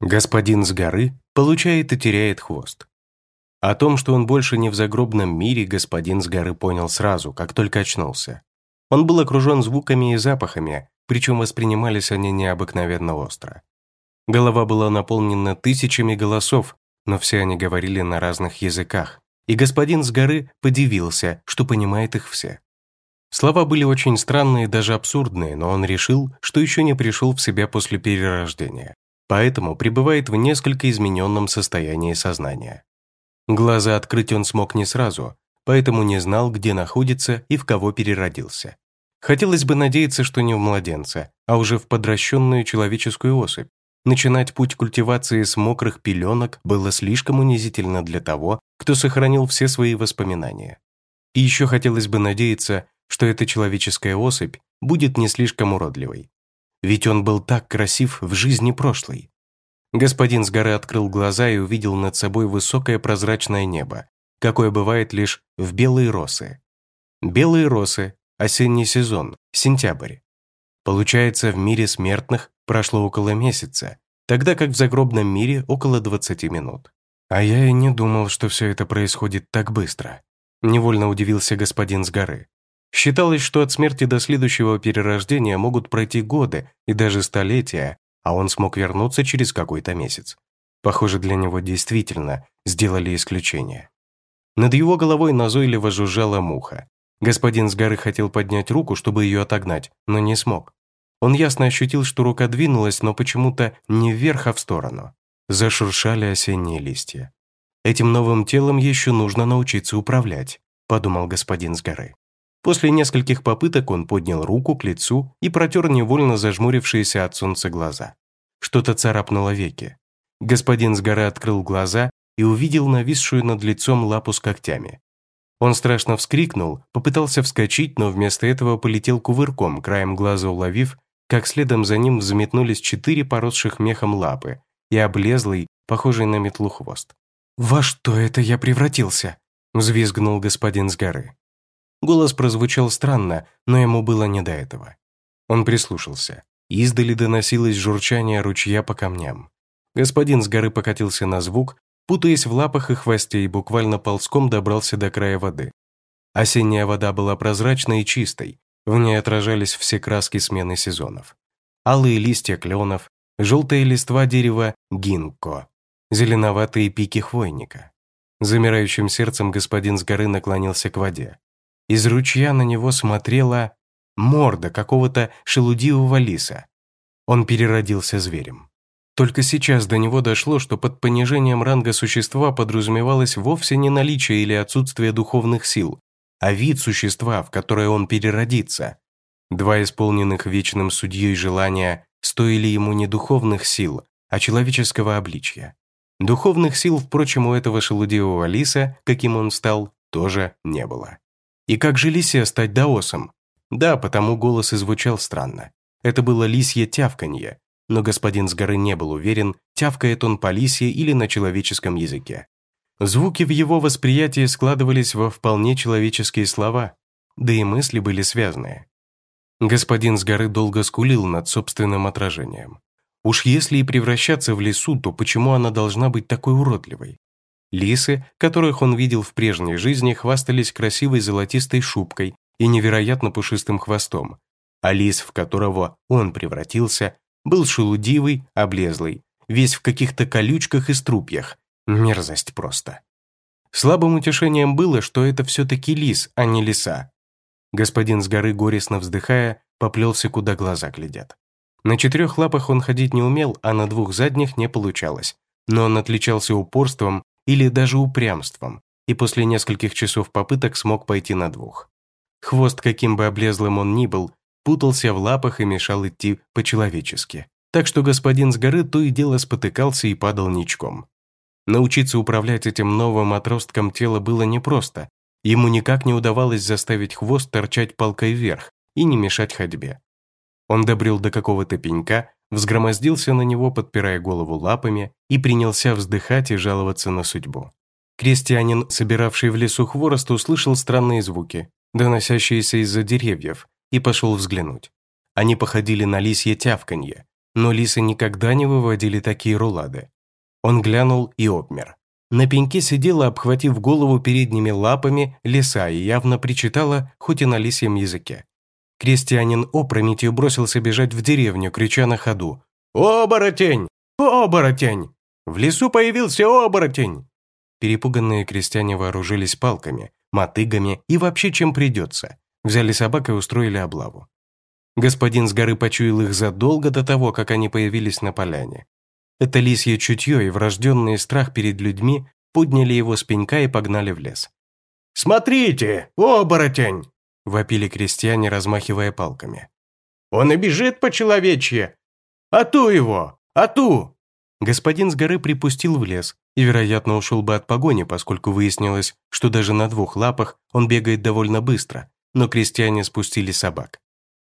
Господин с горы получает и теряет хвост. О том, что он больше не в загробном мире, господин с горы понял сразу, как только очнулся. Он был окружен звуками и запахами, причем воспринимались они необыкновенно остро. Голова была наполнена тысячами голосов, но все они говорили на разных языках, и господин с горы подивился, что понимает их все. Слова были очень странные, даже абсурдные, но он решил, что еще не пришел в себя после перерождения поэтому пребывает в несколько измененном состоянии сознания. Глаза открыть он смог не сразу, поэтому не знал, где находится и в кого переродился. Хотелось бы надеяться, что не в младенца, а уже в подращенную человеческую особь. Начинать путь культивации с мокрых пеленок было слишком унизительно для того, кто сохранил все свои воспоминания. И еще хотелось бы надеяться, что эта человеческая особь будет не слишком уродливой. Ведь он был так красив в жизни прошлой. Господин с горы открыл глаза и увидел над собой высокое прозрачное небо, какое бывает лишь в белые росы. Белые росы – осенний сезон, сентябрь. Получается, в мире смертных прошло около месяца, тогда как в загробном мире около 20 минут. А я и не думал, что все это происходит так быстро. Невольно удивился господин с горы. Считалось, что от смерти до следующего перерождения могут пройти годы и даже столетия, а он смог вернуться через какой-то месяц. Похоже, для него действительно сделали исключение. Над его головой назойливо жужжала муха. Господин с горы хотел поднять руку, чтобы ее отогнать, но не смог. Он ясно ощутил, что рука двинулась, но почему-то не вверх, а в сторону. Зашуршали осенние листья. «Этим новым телом еще нужно научиться управлять», подумал господин с горы. После нескольких попыток он поднял руку к лицу и протер невольно зажмурившиеся от солнца глаза. Что-то царапнуло веки. Господин с горы открыл глаза и увидел нависшую над лицом лапу с когтями. Он страшно вскрикнул, попытался вскочить, но вместо этого полетел кувырком, краем глаза уловив, как следом за ним взметнулись четыре поросших мехом лапы и облезлый, похожий на метлу хвост. «Во что это я превратился?» – взвизгнул господин с горы. Голос прозвучал странно, но ему было не до этого. Он прислушался. Издали доносилось журчание ручья по камням. Господин с горы покатился на звук, путаясь в лапах и хвосте и буквально ползком добрался до края воды. Осенняя вода была прозрачной и чистой, в ней отражались все краски смены сезонов. Алые листья кленов, желтые листва дерева гинко, зеленоватые пики хвойника. Замирающим сердцем господин с горы наклонился к воде. Из ручья на него смотрела морда какого-то шелудивого лиса. Он переродился зверем. Только сейчас до него дошло, что под понижением ранга существа подразумевалось вовсе не наличие или отсутствие духовных сил, а вид существа, в которое он переродится. Два исполненных вечным судьей желания стоили ему не духовных сил, а человеческого обличья. Духовных сил, впрочем, у этого шелудивого лиса, каким он стал, тоже не было. И как же лисе стать даосом? Да, потому голос и звучал странно. Это было лисье тявканье, но господин с горы не был уверен, тявкает он по лисье или на человеческом языке. Звуки в его восприятии складывались во вполне человеческие слова, да и мысли были связанные. Господин с горы долго скулил над собственным отражением. Уж если и превращаться в лису, то почему она должна быть такой уродливой? Лисы, которых он видел в прежней жизни, хвастались красивой золотистой шубкой и невероятно пушистым хвостом, а лис, в которого он превратился, был шелудивый, облезлый, весь в каких-то колючках и струпьях. Мерзость просто. Слабым утешением было, что это все-таки лис, а не лиса. Господин с горы, горестно вздыхая, поплелся, куда глаза глядят. На четырех лапах он ходить не умел, а на двух задних не получалось. Но он отличался упорством или даже упрямством, и после нескольких часов попыток смог пойти на двух. Хвост, каким бы облезлым он ни был, путался в лапах и мешал идти по-человечески. Так что господин с горы то и дело спотыкался и падал ничком. Научиться управлять этим новым отростком тела было непросто. Ему никак не удавалось заставить хвост торчать палкой вверх и не мешать ходьбе. Он добрел до какого-то пенька, взгромоздился на него, подпирая голову лапами, и принялся вздыхать и жаловаться на судьбу. Крестьянин, собиравший в лесу хворост, услышал странные звуки, доносящиеся из-за деревьев, и пошел взглянуть. Они походили на лисье тявканье, но лисы никогда не выводили такие рулады. Он глянул и обмер. На пеньке сидела, обхватив голову передними лапами, лиса и явно причитала, хоть и на лисьем языке. Крестьянин опрометью бросился бежать в деревню, крича на ходу. «Оборотень! Оборотень! В лесу появился оборотень!» Перепуганные крестьяне вооружились палками, мотыгами и вообще чем придется. Взяли собак и устроили облаву. Господин с горы почуял их задолго до того, как они появились на поляне. Это лисье чутье и врожденный страх перед людьми подняли его с пенька и погнали в лес. «Смотрите, оборотень!» – вопили крестьяне, размахивая палками. «Он и бежит по-человечье! Ату его! Ату!» Господин с горы припустил в лес и, вероятно, ушел бы от погони, поскольку выяснилось, что даже на двух лапах он бегает довольно быстро, но крестьяне спустили собак.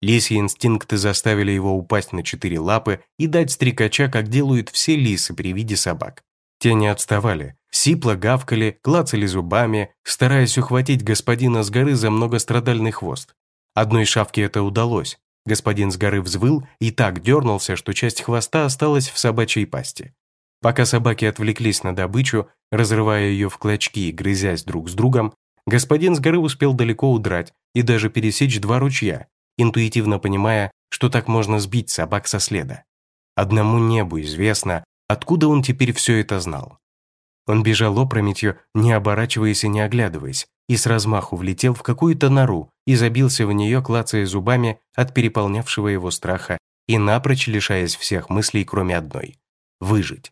Лисьи инстинкты заставили его упасть на четыре лапы и дать стрекача, как делают все лисы при виде собак. Те не отставали, сипло гавкали, клацали зубами, стараясь ухватить господина с горы за многострадальный хвост. Одной шавке это удалось. Господин с горы взвыл и так дернулся, что часть хвоста осталась в собачьей пасти. Пока собаки отвлеклись на добычу, разрывая ее в клочки и грызясь друг с другом, господин с горы успел далеко удрать и даже пересечь два ручья, интуитивно понимая, что так можно сбить собак со следа. Одному небу известно, откуда он теперь все это знал. Он бежал опрометью, не оборачиваясь и не оглядываясь, и с размаху влетел в какую-то нору и забился в нее, клацая зубами от переполнявшего его страха и напрочь лишаясь всех мыслей, кроме одной – выжить.